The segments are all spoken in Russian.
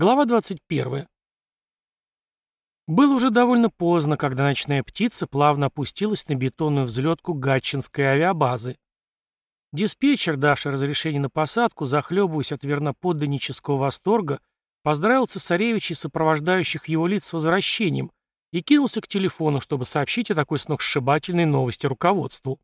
Глава 21. Было уже довольно поздно, когда ночная птица плавно опустилась на бетонную взлетку Гатчинской авиабазы. Диспетчер, давший разрешение на посадку, захлебываясь от верноподданнического восторга, поздравил цесаревича и сопровождающих его лиц с возвращением и кинулся к телефону, чтобы сообщить о такой сногсшибательной новости руководству.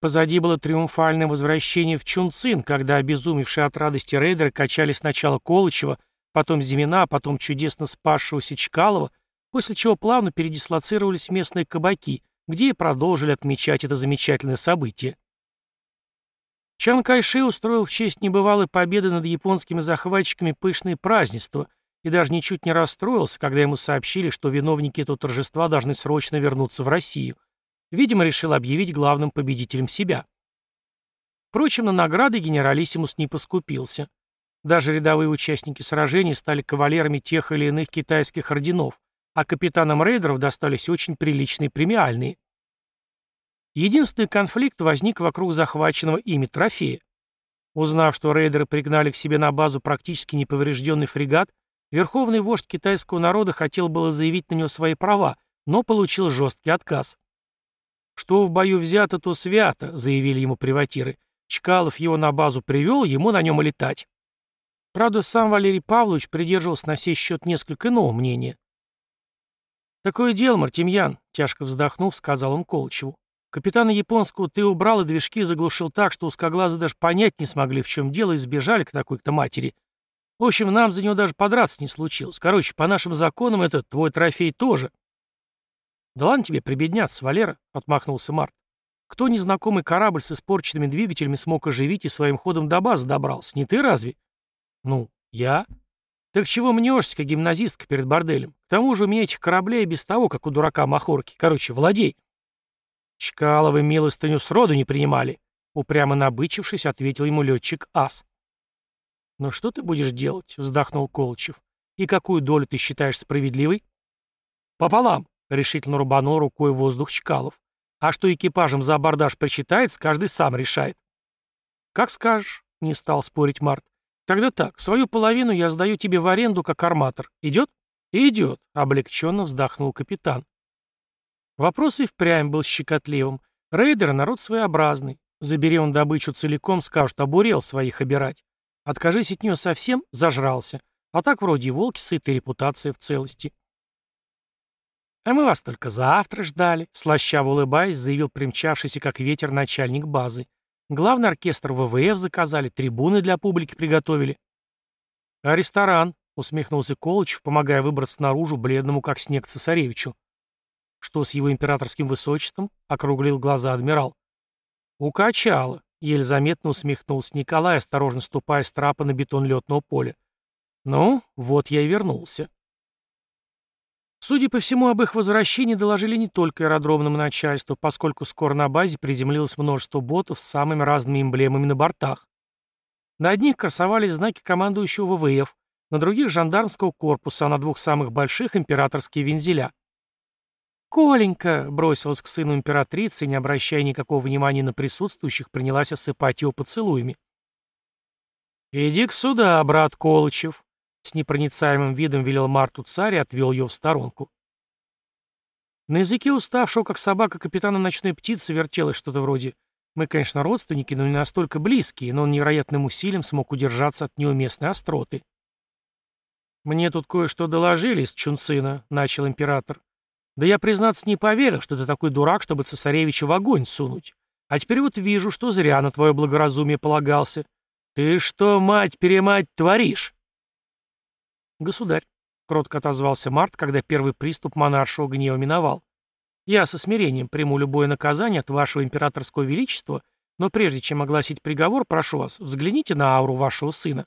Позади было триумфальное возвращение в Чунцин, когда обезумевшие от радости рейдеры качали сначала Колычева, потом Зимина, потом чудесно спасшегося Чкалова, после чего плавно передислоцировались местные кабаки, где и продолжили отмечать это замечательное событие. Чан Кайши устроил в честь небывалой победы над японскими захватчиками пышные празднества и даже ничуть не расстроился, когда ему сообщили, что виновники этого торжества должны срочно вернуться в Россию. Видимо, решил объявить главным победителем себя. Впрочем, на награды генералиссимус не поскупился. Даже рядовые участники сражений стали кавалерами тех или иных китайских орденов, а капитанам рейдеров достались очень приличные премиальные. Единственный конфликт возник вокруг захваченного ими трофея. Узнав, что рейдеры пригнали к себе на базу практически неповрежденный фрегат, верховный вождь китайского народа хотел было заявить на него свои права, но получил жесткий отказ. «Что в бою взято, то свято», — заявили ему приватиры. Чкалов его на базу привел, ему на нем и летать. Правда, сам Валерий Павлович придерживался на сей счет несколько иного мнения. «Такое дело, Мартемьян», — тяжко вздохнув, сказал он Колчеву. «Капитана японского ты убрал и движки заглушил так, что узкоглазы даже понять не смогли, в чем дело, и сбежали к такой-то матери. В общем, нам за него даже подраться не случилось. Короче, по нашим законам это твой трофей тоже». «Да ладно тебе прибедняться, Валера», — отмахнулся Март. «Кто незнакомый корабль с испорченными двигателями смог оживить и своим ходом до базы добрался? Не ты разве?» «Ну, я?» «Так чего мнешься, как гимназистка перед борделем? К тому же у меня этих кораблей без того, как у дурака махорки. Короче, владей». «Чкаловы милостыню сроду не принимали», — упрямо набычившись, ответил ему летчик Ас. «Ну что ты будешь делать?» — вздохнул Колычев. «И какую долю ты считаешь справедливой?» «Пополам», — решительно рубанул рукой воздух Чкалов. «А что экипажем за абордаж причитается, каждый сам решает». «Как скажешь», — не стал спорить Март. Тогда так, свою половину я сдаю тебе в аренду как арматор. Идет? Идет, облегченно вздохнул капитан. Вопрос и впрямь был щекотливым. Рейдеры — народ своеобразный. Забери он добычу целиком, скажут, обурел своих обирать. Откажись от нее совсем, зажрался. А так вроде волки сытые, репутация в целости. «А мы вас только завтра ждали», — слащаво улыбаясь, заявил примчавшийся как ветер начальник базы. Главный оркестр ВВФ заказали, трибуны для публики приготовили. А ресторан, усмехнулся Колычев, помогая выбраться наружу бледному, как снег, цесаревичу. Что с его императорским высочеством? округлил глаза адмирал. Укачало, еле заметно усмехнулся Николай, осторожно ступая с трапа на бетон летного поля. Ну, вот я и вернулся. Судя по всему, об их возвращении доложили не только аэродромному начальству, поскольку скоро на базе приземлилось множество ботов с самыми разными эмблемами на бортах. На одних красовались знаки командующего ВВФ, на других — жандармского корпуса, а на двух самых больших — императорские вензеля. «Коленька!» — бросилась к сыну императрицы не обращая никакого внимания на присутствующих, принялась осыпать его поцелуями. «Иди-ка сюда, брат Колычев!» С непроницаемым видом велел Марту царь и отвел ее в сторонку. На языке уставшего, как собака капитана ночной птицы, вертелось что-то вроде «Мы, конечно, родственники, но не настолько близкие», но он невероятным усилием смог удержаться от неуместной остроты. «Мне тут кое-что доложили из Чунцина», — начал император. «Да я, признаться, не поверил, что ты такой дурак, чтобы цесаревича в огонь сунуть. А теперь вот вижу, что зря на твое благоразумие полагался. Ты что, мать-перемать, творишь?» «Государь», — кротко отозвался Март, когда первый приступ монаршего гнева миновал. «Я со смирением приму любое наказание от вашего императорского величества, но прежде чем огласить приговор, прошу вас, взгляните на ауру вашего сына».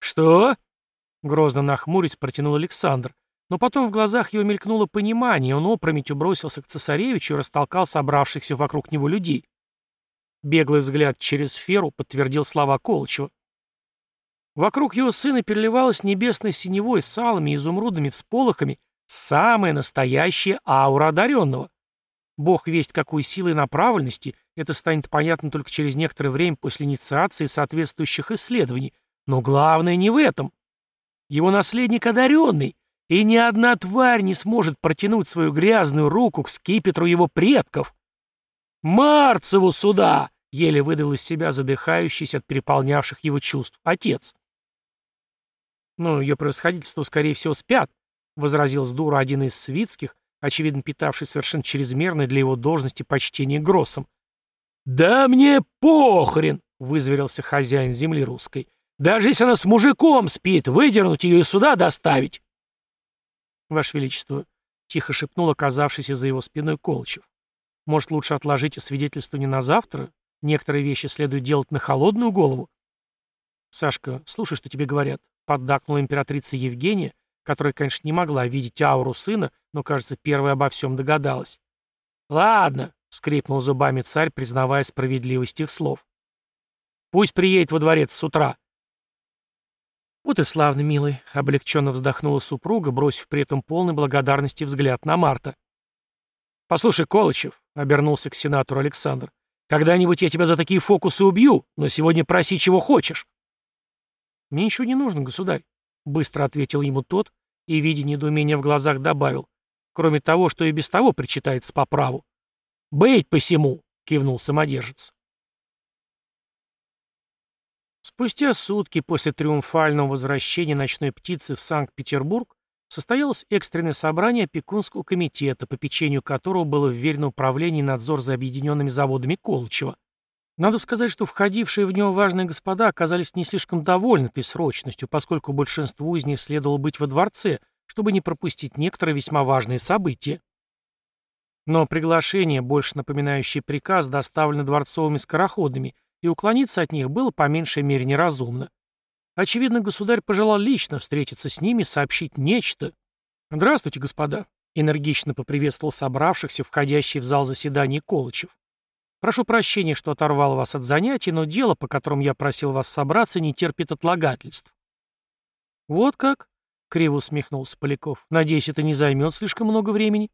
«Что?» — грозно нахмурясь протянул Александр. Но потом в глазах его мелькнуло понимание, и он опрометью бросился к цесаревичу и растолкал собравшихся вокруг него людей. Беглый взгляд через сферу подтвердил слова Колычева. Вокруг его сына переливалась небесной синевой с алыми изумрудными всполохами самая настоящая аура одаренного. Бог весть какой силой направленности, это станет понятно только через некоторое время после инициации соответствующих исследований. Но главное не в этом. Его наследник одаренный, и ни одна тварь не сможет протянуть свою грязную руку к скипетру его предков. «Марцеву сюда!» — еле выдавил из себя задыхающийся от переполнявших его чувств отец. «Ну, ее превосходительство, скорее всего, спят», — возразил с дура один из свитских, очевидно питавший совершенно чрезмерное для его должности почтение Гроссом. «Да мне похрен!» — вызверился хозяин земли русской. «Даже если она с мужиком спит, выдернуть ее и сюда доставить!» «Ваше Величество», — тихо шепнул оказавшийся за его спиной Колчев. «Может, лучше отложите свидетельство не на завтра? Некоторые вещи следует делать на холодную голову». «Сашка, слушай, что тебе говорят», — поддакнула императрица Евгения, которая, конечно, не могла видеть ауру сына, но, кажется, первая обо всем догадалась. «Ладно», — скрипнул зубами царь, признавая справедливость их слов. «Пусть приедет во дворец с утра». «Вот и славно, милый», — облегченно вздохнула супруга, бросив при этом полной благодарности взгляд на Марта. «Послушай, Колычев», — обернулся к сенатору Александр, «когда-нибудь я тебя за такие фокусы убью, но сегодня проси, чего хочешь». «Мне ничего не нужно, государь», — быстро ответил ему тот и, видя недоумение в глазах, добавил, «кроме того, что и без того причитается по праву». «Быть посему!» — кивнул самодержец. Спустя сутки после триумфального возвращения ночной птицы в Санкт-Петербург состоялось экстренное собрание опекунского комитета, по печенью которого было вверено управление и надзор за объединенными заводами Колычева. Надо сказать, что входившие в него важные господа оказались не слишком довольны этой срочностью, поскольку большинству из них следовало быть во дворце, чтобы не пропустить некоторые весьма важные события. Но приглашение, больше напоминающее приказ, доставлено дворцовыми скороходами, и уклониться от них было по меньшей мере неразумно. Очевидно, государь пожелал лично встретиться с ними и сообщить нечто. «Здравствуйте, господа», — энергично поприветствовал собравшихся, входящий в зал заседаний Колычев. «Прошу прощения, что оторвал вас от занятий, но дело, по которому я просил вас собраться, не терпит отлагательств». «Вот как?» — криво усмехнулся Поляков. «Надеюсь, это не займет слишком много времени?»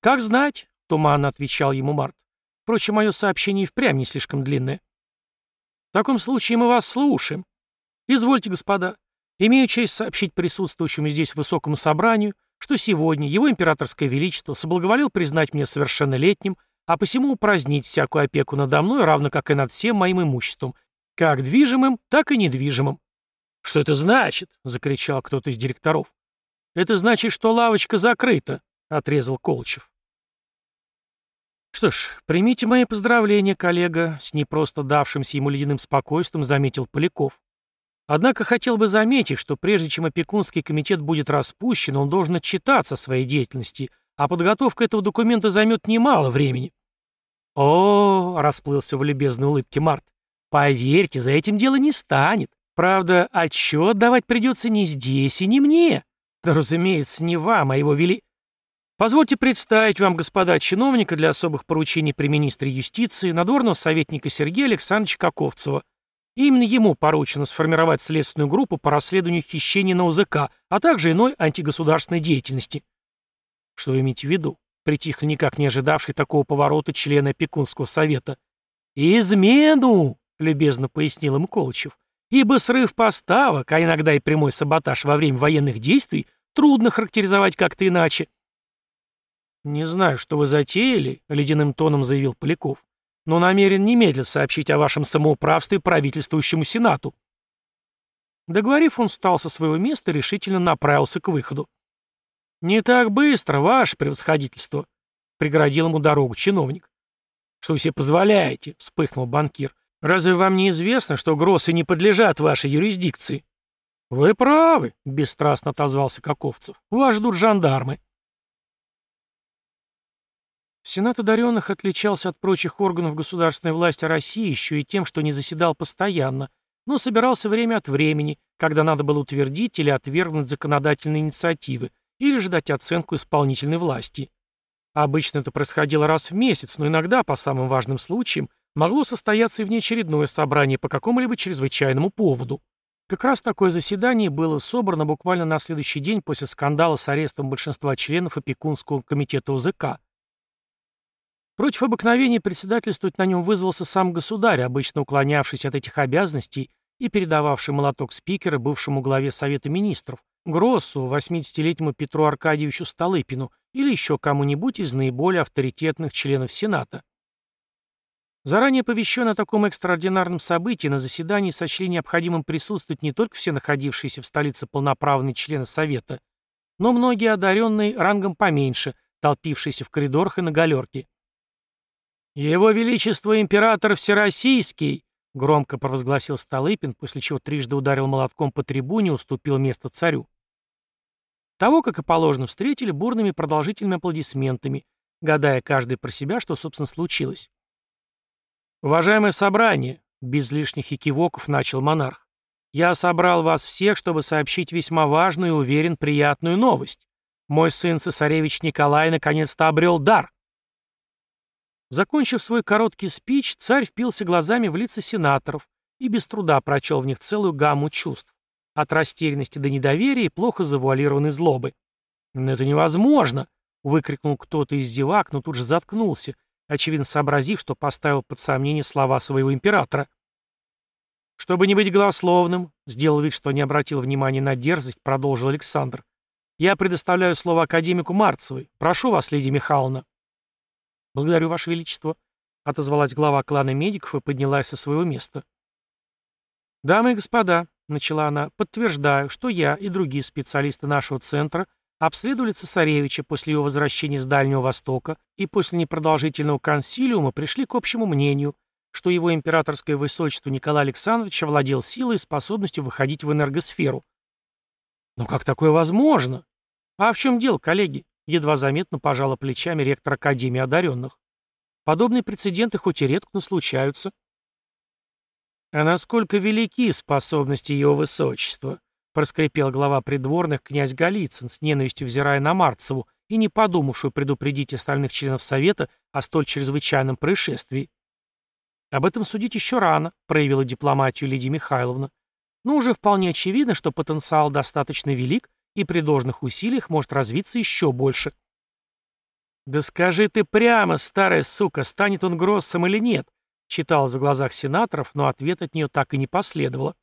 «Как знать», — туманно отвечал ему Март. «Впрочем, мое сообщение и впрямь не слишком длинное». «В таком случае мы вас слушаем. Извольте, господа. Имею честь сообщить присутствующему здесь высокому собранию, что сегодня его императорское величество соблаговолил признать меня совершеннолетним, а посему упразднить всякую опеку надо мной, равно как и над всем моим имуществом, как движимым, так и недвижимым». «Что это значит?» — закричал кто-то из директоров. «Это значит, что лавочка закрыта», — отрезал Колчев. «Что ж, примите мои поздравления, коллега», — с непросто давшимся ему ледяным спокойствием заметил Поляков. «Однако хотел бы заметить, что прежде чем опекунский комитет будет распущен, он должен отчитаться о своей деятельности, а подготовка этого документа займет немало времени». «О, — расплылся в любезной улыбке Март, — поверьте, за этим дело не станет. Правда, отчет давать придется не здесь и не мне. Да, разумеется, не вам, а его вели...» Позвольте представить вам, господа чиновника для особых поручений при министре юстиции, надворного советника Сергея Александровича Каковцева. Именно ему поручено сформировать следственную группу по расследованию хищений на УЗК, а также иной антигосударственной деятельности. Что вы имеете в виду? Притихли никак не ожидавший такого поворота члены опекунского совета. «Измену!» — любезно пояснил им Колычев. «Ибо срыв поставок, а иногда и прямой саботаж во время военных действий трудно характеризовать как-то иначе». «Не знаю, что вы затеяли», — ледяным тоном заявил Поляков, «но намерен немедленно сообщить о вашем самоуправстве правительствующему Сенату». Договорив, он встал со своего места и решительно направился к выходу. «Не так быстро, ваше превосходительство», — преградил ему дорогу чиновник. «Что вы себе позволяете?» — вспыхнул банкир. «Разве вам не известно, что гроссы не подлежат вашей юрисдикции?» «Вы правы», — бесстрастно отозвался Каковцев. «Вас ждут жандармы». Сенат одаренных отличался от прочих органов государственной власти России еще и тем, что не заседал постоянно, но собирался время от времени, когда надо было утвердить или отвергнуть законодательные инициативы, или же дать оценку исполнительной власти. Обычно это происходило раз в месяц, но иногда, по самым важным случаям, могло состояться и внеочередное собрание по какому-либо чрезвычайному поводу. Как раз такое заседание было собрано буквально на следующий день после скандала с арестом большинства членов опекунского комитета ОЗК. Против обыкновения председательствовать на нем вызвался сам государь, обычно уклонявшись от этих обязанностей и передававший молоток спикера бывшему главе Совета Министров, Гроссу, 80-летнему Петру Аркадьевичу Столыпину или еще кому-нибудь из наиболее авторитетных членов Сената. Заранее оповещенные о таком экстраординарном событии на заседании сочли необходимым присутствовать не только все находившиеся в столице полноправные члены Совета, но многие одаренные рангом поменьше, толпившиеся в коридорах и на галерке. «Его Величество Император Всероссийский!» — громко провозгласил Столыпин, после чего трижды ударил молотком по трибуне и уступил место царю. Того, как и положено, встретили бурными продолжительными аплодисментами, гадая каждый про себя, что, собственно, случилось. «Уважаемое собрание», — без лишних экивоков начал монарх, «я собрал вас всех, чтобы сообщить весьма важную и, уверен, приятную новость. Мой сын цесаревич Николай наконец-то обрел дар». Закончив свой короткий спич, царь впился глазами в лица сенаторов и без труда прочел в них целую гамму чувств. От растерянности до недоверия и плохо завуалированной злобы. «Но это невозможно!» — выкрикнул кто-то из зевак, но тут же заткнулся, очевидно сообразив, что поставил под сомнение слова своего императора. «Чтобы не быть голословным», — сделал вид, что не обратил внимания на дерзость, продолжил Александр. «Я предоставляю слово академику Марцевой. Прошу вас, леди Михайловна». «Благодарю, Ваше Величество», — отозвалась глава клана медиков и поднялась со своего места. «Дамы и господа», — начала она, — «подтверждаю, что я и другие специалисты нашего центра — обследовали цесаревича после его возвращения с Дальнего Востока и после непродолжительного консилиума пришли к общему мнению, что его императорское высочество Николай Александрович овладел силой и способностью выходить в энергосферу. «Но как такое возможно?» «А в чем дело, коллеги?» Едва заметно пожала плечами ректор Академии одаренных. «Подобные прецеденты хоть и редко, но случаются». «А насколько велики способности его высочества?» проскрипел глава придворных князь Голицын, с ненавистью взирая на Марцеву и не подумавшую предупредить остальных членов Совета о столь чрезвычайном происшествии. «Об этом судить еще рано», — проявила дипломатию Лидия Михайловна. «Но уже вполне очевидно, что потенциал достаточно велик и при должных усилиях может развиться еще больше». «Да скажи ты прямо, старая сука, станет он Гроссом или нет?» Читалось в глазах сенаторов, но ответ от нее так и не последовало.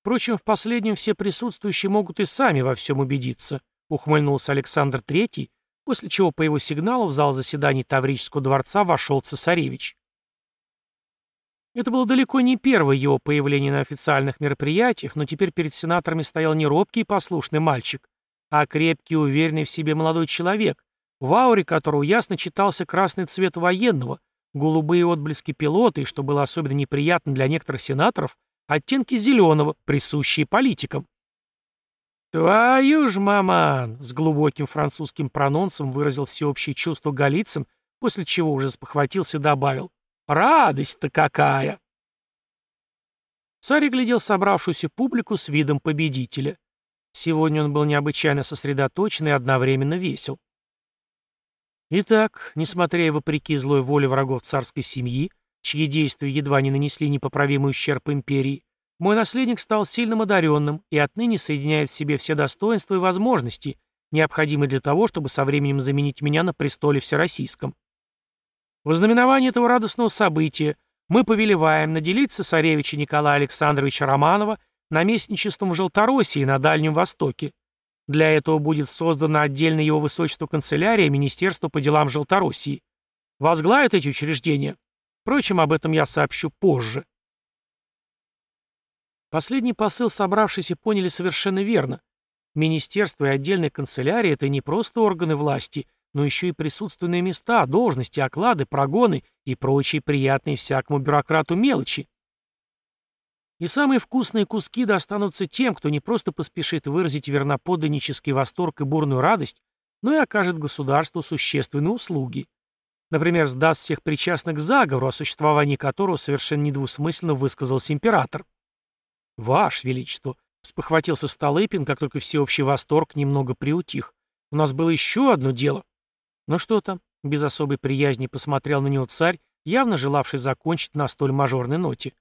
Впрочем, в последнем все присутствующие могут и сами во всем убедиться, ухмыльнулся Александр III, после чего по его сигналу в зал заседаний Таврического дворца вошел цесаревич. Это было далеко не первое его появление на официальных мероприятиях, но теперь перед сенаторами стоял не робкий и послушный мальчик, а крепкий и уверенный в себе молодой человек, в ауре которого ясно читался красный цвет военного, голубые отблески пилота и, что было особенно неприятно для некоторых сенаторов, оттенки зеленого, присущие политикам. «Твою ж, маман!» — с глубоким французским прононсом выразил всеобщее чувство Голицын, после чего уже спохватился и добавил. «Радость-то какая!» Царь глядел собравшуюся публику с видом победителя. Сегодня он был необычайно сосредоточен и одновременно весел. Итак, несмотря и вопреки злой воле врагов царской семьи, чьи действия едва не нанесли непоправимый ущерб империи, мой наследник стал сильным одаренным и отныне соединяет в себе все достоинства и возможности, необходимые для того, чтобы со временем заменить меня на престоле всероссийском. В знаменовании этого радостного события мы повелеваем наделить цесаревича Николая Александровича Романова наместничеством в Желтороссии на Дальнем Востоке. Для этого будет создана отдельная его высочество канцелярия Министерства по делам Желтороссии. Возглавит эти учреждения Впрочем, об этом я сообщу позже. Последний посыл собравшиеся поняли совершенно верно. Министерство и отдельная канцелярия – это не просто органы власти, но еще и присутственные места, должности, оклады, прогоны и прочие приятные всякому бюрократу мелочи. И самые вкусные куски достанутся тем, кто не просто поспешит выразить верноподданнический восторг и бурную радость, но и окажет государству существенные услуги. Например, сдаст всех причастных к заговору, о существовании которого совершенно недвусмысленно высказался император. «Ваше Величество», — спохватился Столыпин, как только всеобщий восторг немного приутих. «У нас было еще одно дело». «Ну что там?» — без особой приязни посмотрел на него царь, явно желавший закончить на столь мажорной ноте.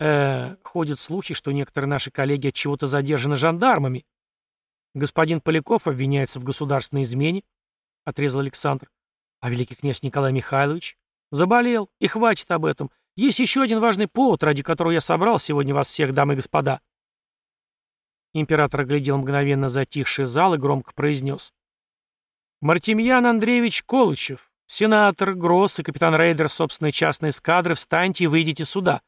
Э ходят слухи, что некоторые наши коллеги от чего-то задержаны жандармами. Господин Поляков обвиняется в государственной измене, — отрезал Александр. А великий князь Николай Михайлович? Заболел, и хватит об этом. Есть еще один важный повод, ради которого я собрал сегодня вас всех, дамы и господа». Император оглядел мгновенно затихший зал и громко произнес. «Мартемьян Андреевич Колычев, сенатор, Гросс и капитан рейдер собственной частной эскадры, встаньте и выйдите сюда».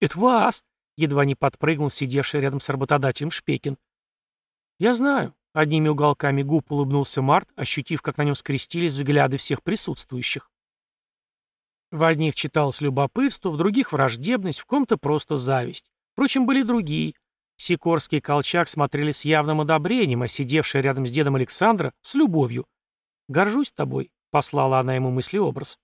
«Это вас!» — едва не подпрыгнул сидевший рядом с работодателем Шпекин. «Я знаю», — одними уголками губ улыбнулся Март, ощутив, как на нем скрестились взгляды всех присутствующих. В одних читалось любопытство, в других — враждебность, в ком-то просто зависть. Впрочем, были другие. Сикорский и Колчак смотрели с явным одобрением, а сидевшая рядом с дедом Александра — с любовью. «Горжусь тобой», — послала она ему мыслеобраз.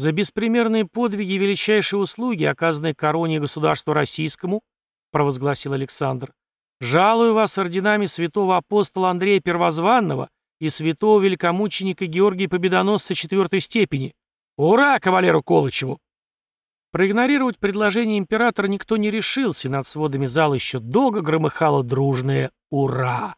«За беспримерные подвиги и величайшие услуги, оказанные короне и государству российскому», — провозгласил Александр, «жалую вас орденами святого апостола Андрея Первозванного и святого великомученика Георгия Победоносца четвертой степени. Ура кавалеру Колычеву!» Проигнорировать предложение императора никто не решился, над сводами зала еще долго громыхало дружное «Ура!».